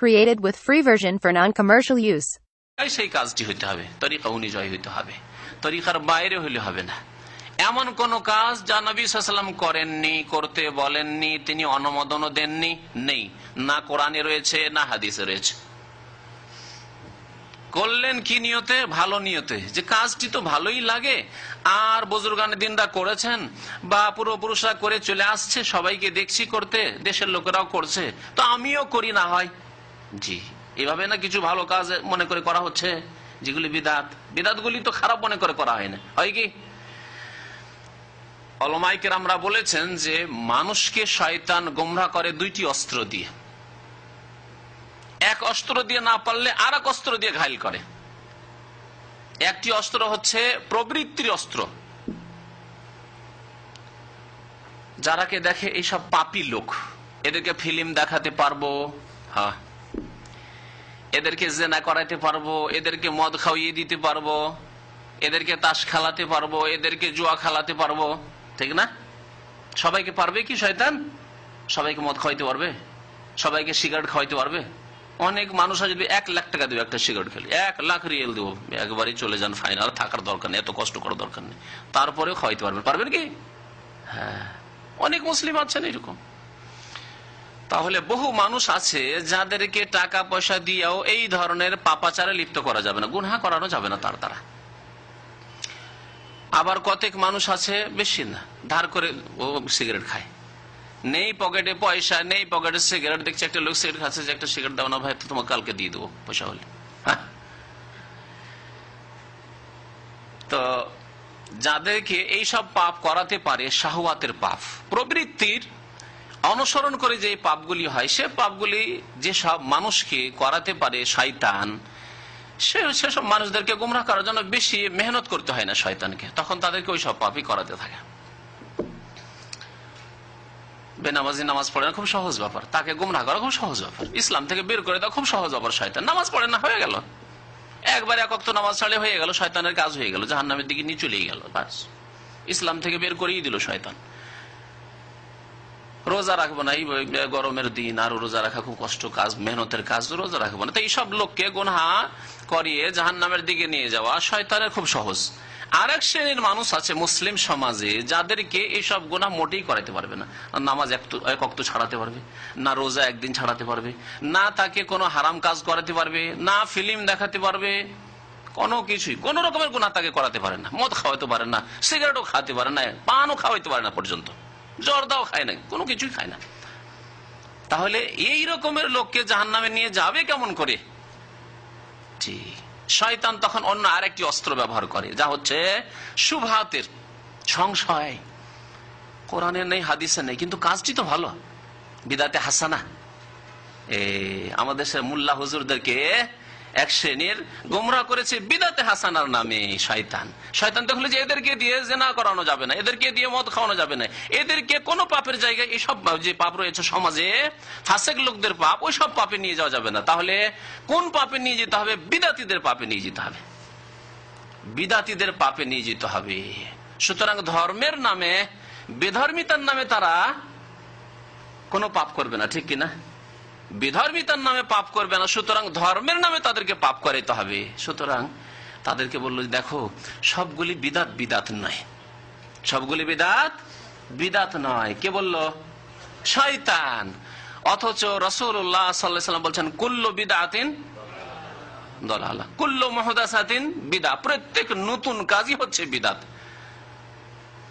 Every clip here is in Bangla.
Created with free version for non-commercial use. সেই কাজটি হইতে হবে তরিকা অনুযায়ী হইতে হবে তরিকার বাইরে হইলে হবে না এমন কোন কাজ যা নবী সাল্লাম করেননি করতে বলেননি তিনি অনুমোদনও দেননি নেই না কোরআনে রয়েছে না হাদিসে রয়েছে করলেন কি নিয়তে ভালো নিয়তে যে কাজটি তো ভালোই লাগে আর বুজুর্গান দিনরা করেছেন বা পূর্বপুরুষরা করে চলে আসছে সবাইকে দেখছি করতে দেশের লোকেরাও করছে তো আমিও করি না হয় জি। এভাবে না কিছু ভালো কাজ মনে করে করা হচ্ছে, যেগুলি বিদাত। বিদাতগুলি তো খারাপ মনে করে করা হয় না। হয় কি? অলমাইকের আমরা বলেছেন যে, মানুষকে শয়তান গোমরা করে দুইটি অস্ত্র দিয়ে। এক অস্ত্র দিয়ে না পারলে আর এক অস্ত্র দিয়ে ঘাইল করে। একটি অস্ত্র হচ্ছে প্রবৃত্তির অস্ত্র। যারাকে দেখে এইসব পাপি লোক, এদেরকে ফিল্ম দেখাতে পারব হ্যাঁ। এদেরকে জেনা করাইতে পারব, এদেরকে মদ খাওয়িয়ে দিতে পারব, এদেরকে তাস খেলাতে পারব, এদেরকে জুয়া খেলাতে পারব। ঠিক না? সবাইকে পারবে কি শয়তান? সবাইকে মদ খাওয়াইতে পারবে? সবাইকে সিগারেট খাওয়াইতে পারবে? অনেক মানুষ যদি এক লাখ টাকা দেবে একটা সিগারেট খেলে। এক লাখ রিয়েল দেবো। একবারই চলে যান ফাইনাল থাকার দরকার নেই, এত কষ্ট করার দরকার নেই। তারপরেও খাওয়াইতে পারবেন পারবেন কি? হ্যাঁ। অনেক মুসলিম আছেন এরকম। তাহলে বহু মানুষ আছে যাদেরকে টাকা পয়সা দিয়েও এই ধরনের পাপাচারে লিপ্ত করা যাবে না, গুনহা করানো যাবে না তার দ্বারা। আবার কতক মানুষ আছে, বেশি না, ধার করে ও সিগারেট খায়। নেই পকেটে পয়সা, নেই পকেটে সিগারেট, দেখছি একটা লোক সিগারেট খাচ্ছে, যে একটা সিগারেট দাও না ভাই, তো তোমাকে কালকে দিয়ে দেবো পয়সা হলে। হ্যাঁ। তো যাদেরকে এইসব পাপ করাতে পারে শাহওয়াতের পাপ, প্রবৃত্তির অনুসরণ করে যে পাপগুলি হয়, সে পাপগুলি যে সব মানুষকে করাতে পারে শয়তান সেসব মানুষদেরকে গুমরা করার জন্য বেশি মেহনত করতে হয় না শয়তানকে। তখন তাদেরকে ওই সব পাপই করাতে থাকে। বেনামাজি নামাজ পড়ে না, খুব সহজ ব্যাপার। তাকে গুমরা করা খুব সহজ ব্যাপার। ইসলাম থেকে বের করে দেওয়া খুব সহজ ব্যাপার শয়তান। নামাজ পড়ে না, হয়ে গেল। একবার একক তো নামাজ ছাড়লে হয়ে গেল, শয়তানের কাজ হয়ে গেল জাহান নামের দিকে নিয়ে চলেই গেল ইসলাম থেকে বের করেই দিল শয়তান। রোজা রাখব না, এই গরমের দিন, আর রোজা রাখা খুব কষ্ট কাজ, মেহনতের কাজ, রোজা রাখব না। তো এইসব লোককে গুনহা করিয়ে জাহান নামের দিকে নিয়ে যাওয়া শয়তানের খুব সহজ। আরেক শ্রেণির মানুষ আছে মুসলিম সমাজে, যাদেরকে এইসব গোনা মোটেই করাতে পারবে না। নামাজ এক অক্ত ছাড়াতে পারবে, না রোজা একদিন ছাড়াতে পারবে, না তাকে কোনো হারাম কাজ করাতে পারবে, না ফিল্ম দেখাতে পারবে। কোনো কিছুই, কোন রকমের গুণা তাকে করাতে পারে না। মদ খাওয়াতে পারে না, সিগারেটও খাওয়াতে পারে না, পানও খাওয়াইতে পারে না পর্যন্ত। জর্দাও খায় না কোনো কিছুই খায় না। তাহলে এই রকমের লোককে জাহান নামে নিয়ে যাবে কেমন করে? শয়তান তখন অন্য আরেকটি অস্ত্র ব্যবহার করে, যা হচ্ছে সুভাতের সংশয়। কোরআনে নেই হাদিসে নেই, কিন্তু কাজটি তো ভালো। বিদাতে হাসানা। এ, আমাদের সে মুল্লা হুজুরদেরকে এক শ্রেণির গোমরা করেছে বিদাতে হাসানার নামে শয়তান। শয়তান দেখল যে এদেরকে দিয়ে জেনা করানো যাবে না, এদেরকে দিয়ে মদ খাওয়ানো যাবে না। এদেরকে কোনো পাপের জায়গায় এইসব যে পাপ রয়েছে সমাজে, ফাঁসেক লোকদের পাপ ওই সব পাপে নিয়ে যাওয়া যাবে না। তাহলে কোন পাপে নিয়ে যেতে হবে? বিদাতিদের পাপে নিয়ে যেতে হবে। বিদাতিদের পাপে নিয়ে যেতে হবে। সুতরাং ধর্মের নামে, বেধর্মিতার নামে তারা কোনো পাপ করবে না, ঠিক কিনা? বিধর্মিতার নামে পাপ করবে না, সুতরাং ধর্মের নামে তাদেরকে পাপ করাইতে হবে। সুতরাং তাদেরকে বলল দেখো, সবগুলি বিদাত বিদাত নয়। সবগুলি বিদাত বিদাত নয়। কে বলল? শয়তান। অথচ রসুল্লাহ সাল্লাম বলছেন, কুল্ল বিদাতিন দলালা, কুল্ল মহদাসাতিন বিদা। প্রত্যেক নতুন কাজই হচ্ছে বিদাত।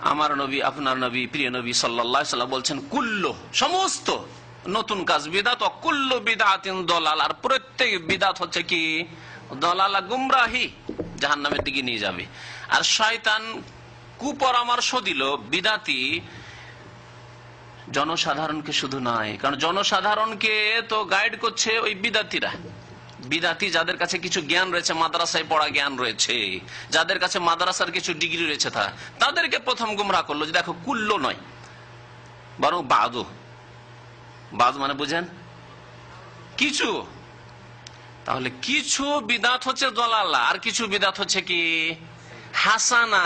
আমার নবী, আপনার নবী, প্রিয় নবী সাল্লাহ বলছেন, কুল্ল, সমস্ত নতুন কাজ, বিদাত অকুল্ল বিদাত দলাল। আর প্রত্যেক বিদাত হচ্ছে কি? দলালা গুমরাহি জাহান নামের দিকে নিয়ে যাবে। আর শয়তান কুপরামর্শ দিল, বিদাতি জনসাধারণকে শুধু নয়, কারণ জনসাধারণকে তো গাইড করছে ওই বিদাতিরা। বিদাতি যাদের কাছে কিছু জ্ঞান রয়েছে, মাদ্রাসায় পড়া জ্ঞান রয়েছে, যাদের কাছে মাদ্রাসার কিছু ডিগ্রি রয়েছে তা, তাদেরকে প্রথম গুমরা করল যে দেখো কুল্ল নয়, বরং বাদো। বাদ মানে বুঝেন? কিছু। তাহলে কিছু বিদাত হচ্ছে দলাল্লা আর কিছু বিদাত হচ্ছে কি? হাসানা।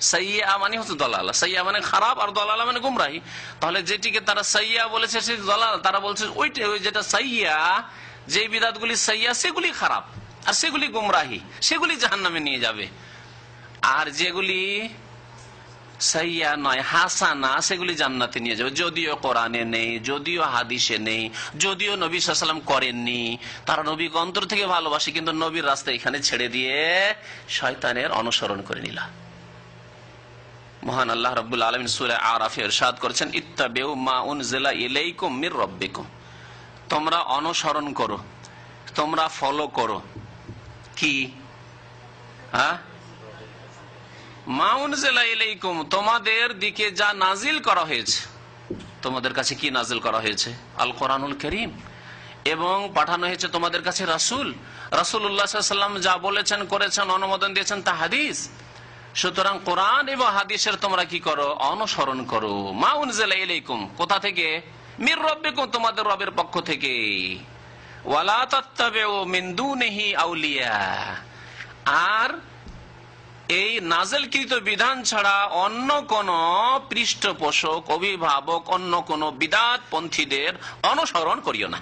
সাইয়া মানে হচ্ছে দলালা সাইয়া মানে খারাপ, আর দলালা মানে গুমরাহি। তাহলে যেটিকে তারা সাইয়া বলেছে সে দলাল, তারা বলছে ওইটা, ওই যেটা সাইয়া যে বিদাতগুলি সাইয়া, সেগুলি খারাপ, আর সেগুলি গুমরাহি, সেগুলি জাহান নামে নিয়ে যাবে। আর যেগুলি সাইয়া নয়, হাসানা, সেগুলি জান্নাতে নিয়ে যাবে। যদিও কোরআনে নেই, যদিও হাদিসে নেই, যদিও নবী সাল্লাম করেননি। তারা নবী অন্তর থেকে ভালোবাসে, কিন্তু নবীর রাস্তা এখানে ছেড়ে দিয়ে শয়তানের অনুসরণ করে নিলা। মহান আল্লাহ রব্বুল আলমিন সুরে আরাফে ইরশাদ করেছেন, ইত্তাবেউ মা উন উনজিলা ইলাইকুম মির রব্বিকুম। তোমরা অনুসরণ করো, তোমরা ফলো করো। কি? হ্যাঁ? মাউন তোমাদের দিকে যা নাজিল করা হয়েছে, তোমাদের কাছে কি নাজিল করা হয়েছে? আল কোরআনুল করিম। এবং পাঠানো হয়েছে তোমাদের কাছে রাসুল। রাসুল্লাহাম যা বলেছেন, করেছেন, অনুমোদন দিয়েছেন, তা হাদিস। সুতরাং কোরআন এবং হাদিসের তোমরা কি করো? অনুসরণ করো। মাউন ইলাইকুম, কোথা থেকে? মির রব্বিকুম, তোমাদের রবের পক্ষ থেকে। ওয়ালা তত্তাবে ও মিন্দু নেহি আউলিয়া। আর এই নাজেলকৃত বিধান ছাড়া অন্য কোন পৃষ্ঠপোষক, অভিভাবক, অন্য কোন বিদাত পন্থীদের অনুসরণ করিও না।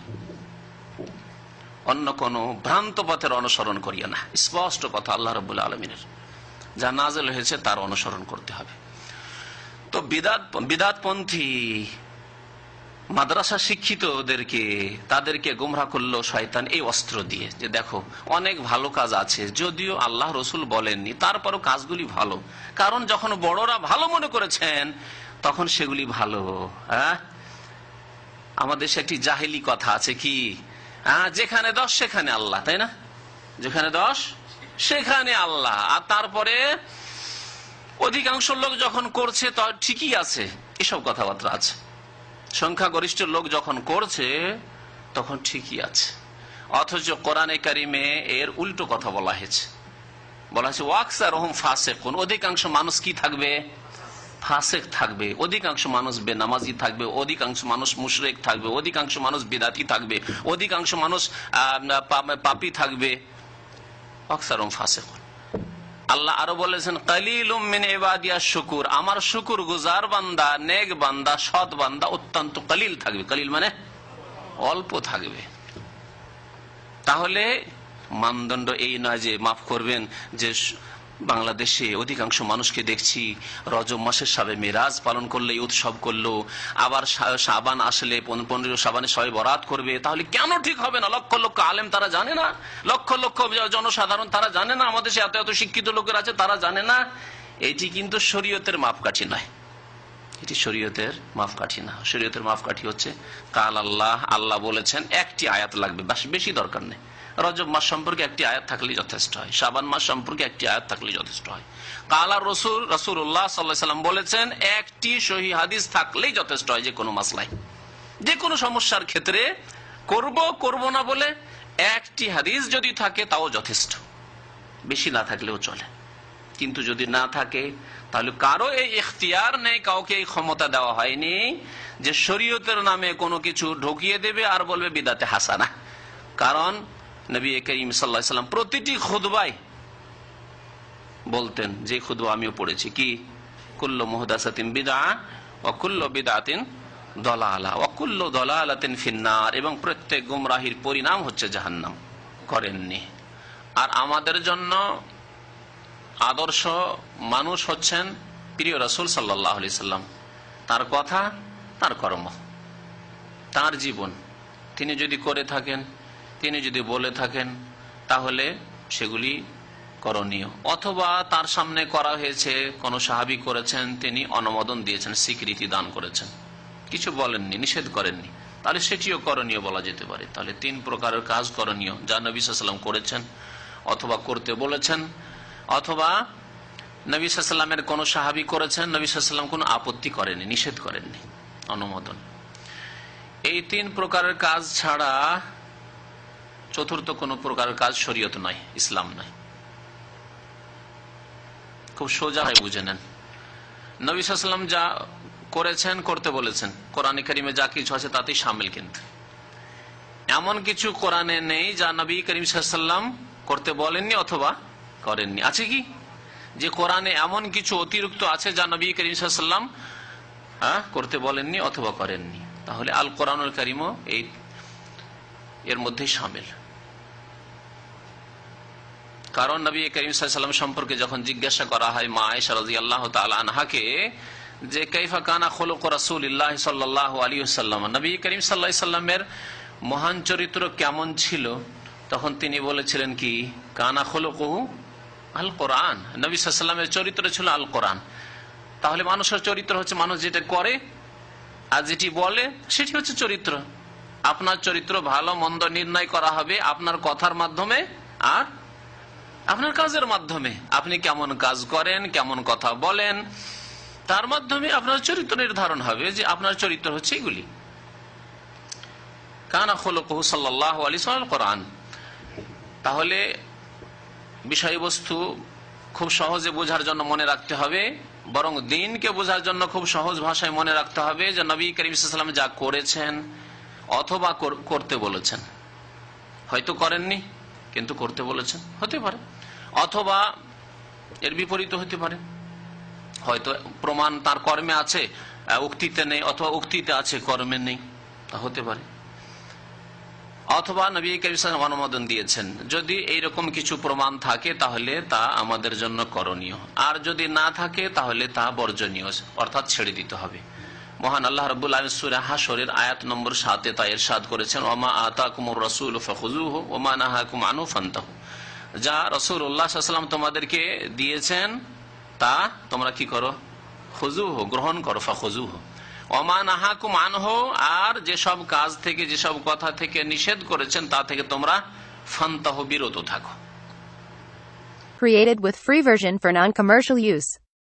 অন্য কোন ভ্রান্ত পথের অনুসরণ করিও না। স্পষ্ট কথা আল্লাহ রব আলমিনের। যা নাজেল হয়েছে তার অনুসরণ করতে হবে। তো বিদাত, বিদাতপন্থী মাদ্রাসা শিক্ষিতদেরকে তাদেরকে গুমরা করল শয়তান এই অস্ত্র দিয়ে। যে দেখো, অনেক ভালো কাজ আছে, যদিও আল্লাহ রসুল বলেননি, তারপরও কাজগুলি ভালো। কারণ যখন বড়রা ভালো মনে করেছেন, তখন সেগুলি ভালো। হ্যাঁ? আমাদের সে একটি জাহেলি কথা আছে কি? হ্যাঁ যেখানে দশ, সেখানে আল্লাহ, তাই না? যেখানে দশ, সেখানে আল্লাহ। আর তারপরে অধিকাংশ লোক যখন করছে ঠিকই আছে। এসব কথাবার্তা আছে। সংখ্যাগরিষ্ঠ লোক যখন করছে, তখন ঠিকই আছে। অথচ কোরআনে কারিমে এর উল্টো কথা বলা হয়েছে। বলা হয়েছে ওহম ফাসেক অধিকাংশ মানুষ কি থাকবে? ফাসেক থাকবে। অধিকাংশ মানুষ বেনামাজি থাকবে। অধিকাংশ মানুষ মুশরেক থাকবে। অধিকাংশ মানুষ বিদাতি থাকবে। অধিকাংশ মানুষ পাপি থাকবে। অক্সার ফাসেক আল্লাহ আরও বলেছেন কালিলুমিন এবাদিয়া শুকুর। আমার শুকুর গুজার বান্দা, নেক বান্দা, সৎ বান্দা অত্যন্ত কালিল থাকবে। কালিল মানে অল্প থাকবে। তাহলে মানদণ্ড এই নয় যে মাফ করবেন, যে বাংলাদেশে অধিকাংশ মানুষকে দেখছি রজব মাসের সাবে মেরাজ পালন করলে, উৎসব করল, আবার সাবান আসলে পনেরো সাবানে সবাই বরাত করবে, তাহলে কেন ঠিক হবে না? লক্ষ লক্ষ আলেম তারা জানে না, লক্ষ লক্ষ জনসাধারণ তারা জানে না, আমাদের এত এত শিক্ষিত লোকের আছে তারা জানে না। এটি কিন্তু শরীয়তের মাপকাঠি নয়। এটি শরীয়তের মাপকাঠি না। শরীয়তের মাপকাঠি হচ্ছে, কাল আল্লাহ আল্লাহ বলেছেন, একটি আয়াত লাগবে বেশি দরকার নেই। রজব মাস সম্পর্কে একটি আয়াত থাকলে যথেষ্ট হয়। সাবান মাস সম্পর্কে একটি আয়াত থাকলে যথেষ্ট হয়। কালা রসুল রসুল্লাহ সাল্লাম বলেছেন, একটি সহি হাদিস থাকলেই যথেষ্ট হয় যে কোনো মাসলাই যে কোনো সমস্যার ক্ষেত্রে করব করব না বলে একটি হাদিস যদি থাকে তাও যথেষ্ট। বেশি না থাকলেও চলে। কিন্তু যদি না থাকে, তাহলে কারও এই এখতিয়ার নেই, কাউকে এই ক্ষমতা দেওয়া হয়নি যে শরীয়তের নামে কোনো কিছু ঢুকিয়ে দেবে আর বলবে বিদাতে হাসানা। কারণ নবী করিম সাল্লাম প্রতিটি খুদবাই বলতেন, যে খুদবা আমিও পড়েছি। কি? কুল্ল মোহদাসাতিন বিদা অকুল্ল বিদাতিন দলালা অকুল্ল দলালাতিন ফিন্নার। এবং প্রত্যেক গুমরাহির পরিণাম হচ্ছে জাহান্নাম। করেননি। আর আমাদের জন্য আদর্শ মানুষ হচ্ছেন প্রিয় রসুল সাল্লাহ সাল্লাম তার কথা, তার কর্ম, তার জীবন। তিনি যদি করে থাকেন তিনি যদি বলে থাকেন, তাহলে সেগুলি করণীয়। অথবা তার সামনে করা হয়েছে, কোন সাহাবি করেছেন, তিনি অনুমোদন দিয়েছেন, স্বীকৃতি দান করেছেন। কিছু বলেননি, নিষেধ করেননি। তাহলে সেটিও করণীয় বলা যেতে পারে। তাহলে তিন প্রকারের কাজ করণীয়, যা নবী সাল্লাম করেছেন অথবা করতে বলেছেন, অথবা নবী সাল্লামের কোন সাহাবি করেছেন, নবী সাল্লাম কোনো আপত্তি করেনি নিষেধ করেননি, অনুমোদন। এই তিন প্রকারের কাজ ছাড়া চতুর্থ কোন প্রকার কাজ শরীয়ত নয়, ইসলাম নয়। খুব সোজা হয় বুঝে নেন। নবী সাল্লাম যা করেছেন, করতে বলেছেন। কোরআনে করিমে যা কিছু আছে তাতেই সামিল কিন্তু। এমন কিছু কোরআনে নেই যা নবী করিম সাল্লাম করতে বলেননি অথবা করেননি। আছে কি? যে কোরআনে এমন কিছু অতিরিক্ত আছে যা নবী করিম সাল্লাম হ্যাঁ করতে বলেননি অথবা করেননি। তাহলে আল কোরআনুল করিমও এই, এর মধ্যে সামিল। কারণ নবী করিম সাল্লাম সম্পর্কে যখন জিজ্ঞাসা করা হয় মা আয়েশা রাজি আল্লাহ আনহাকে যে কৈফা কানা খোলক রাসুল ইল্লাহ সাল্লাহ আলী সাল্লাম নবী করিম সাল্লাহ সাল্লামের মহান চরিত্র কেমন ছিল? তখন তিনি বলেছিলেন কি? কানা খোলকহু আল কোরআন নবী সাল্লামের চরিত্র ছিল আল কোরআন তাহলে মানুষের চরিত্র হচ্ছে মানুষ যেটা করে আর যেটি বলে সেটি হচ্ছে চরিত্র। আপনার চরিত্র ভালো, মন্দ নির্ণয় করা হবে, আপনার কথার মাধ্যমে আর আপনার কাজের মাধ্যমে আপনি কেমন কাজ করেন, কেমন কথা বলেন, তার মাধ্যমে আপনার চরিত্র নির্ধারণ হবে যে আপনার চরিত্র হচ্ছে এগুলি। কানা খোলকহু সাল্লাহ আলী সাল কোরআন। তাহলে বিষয়বস্তু খুব সহজে বোঝার জন্য মনে রাখতে হবে, বরং দিনকে বোঝার জন্য খুব সহজ ভাষায় মনে রাখতে হবে যে নবী করিমসাল্লাম যা করেছেন অথবা করতে বলেছেন। হয়তো করেননি। কিন্তু করতে বলেছেন। হতে পারে। অথবা এর বিপরীত হতে পারে। হয়তো প্রমাণ তার কর্মে আছে উক্তিতে নেই, অথবা উক্তিতে আছে, কর্মে নেই। হতে পারে। অথবা নবী করিম অনুমোদন দিয়েছেন, যদি এইরকম কিছু প্রমাণ থাকে, তাহলে তা আমাদের জন্য করণীয়। আর যদি না থাকে, তাহলে তা বর্জনীয়, অর্থাৎ ছেড়ে দিতে হবে। মহান আল্লাহ রবুল আলমসুর হাসরের আয়াত নম্বর সাতে তা এরশাদ করেছেন ওমা আতা কুমুর রসুল ফখুজুহ ওমা নাহাকুম আনু ফান্তাহ। যা রসুল উল্লাহাম তোমাদেরকে দিয়েছেন, তা তোমরা কি করো? খুজুহ গ্রহণ করো ফখুজুহ অমান আহাকুম আনহ, আর যেসব কাজ থেকে যেসব কথা থেকে নিষেধ করেছেন, তা থেকে তোমরা ফান্তাহ, বিরত থাকো। Created with free version for non-commercial use.